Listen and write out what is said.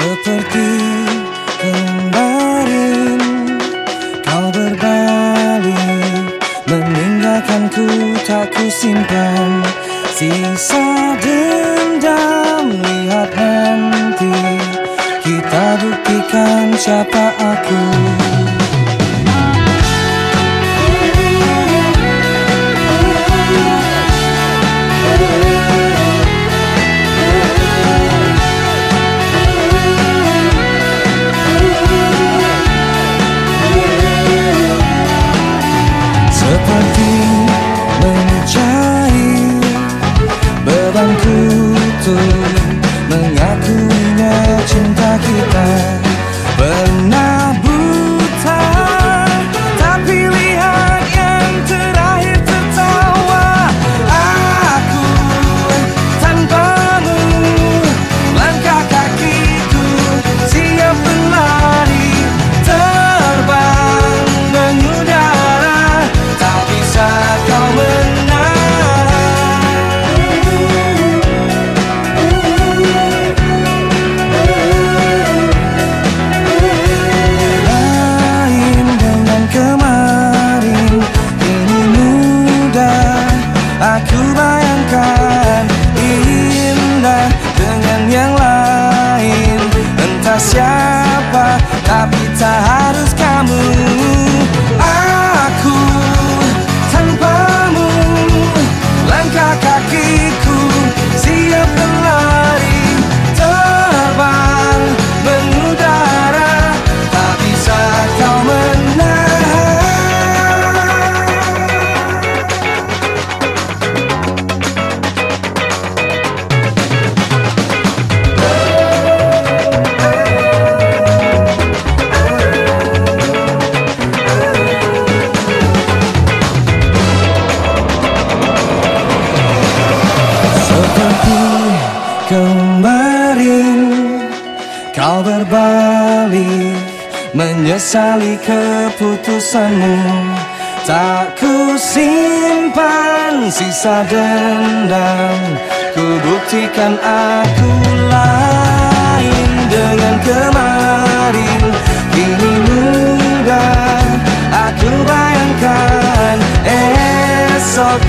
Seperti kemarin Kau berbalik Meninggalkanku tak ku simpan. Sisa dendam Lihat nanti. Kita buktikan siapa food bayangkan Indah dengan yang lain. Entah siapa Tapi tak harus berbalik Menyesali keputusanmu. Tak ku simpan sisa dendam Ku buktikan aku lain dengan kemarin. Kini mudah aku bayangkan esok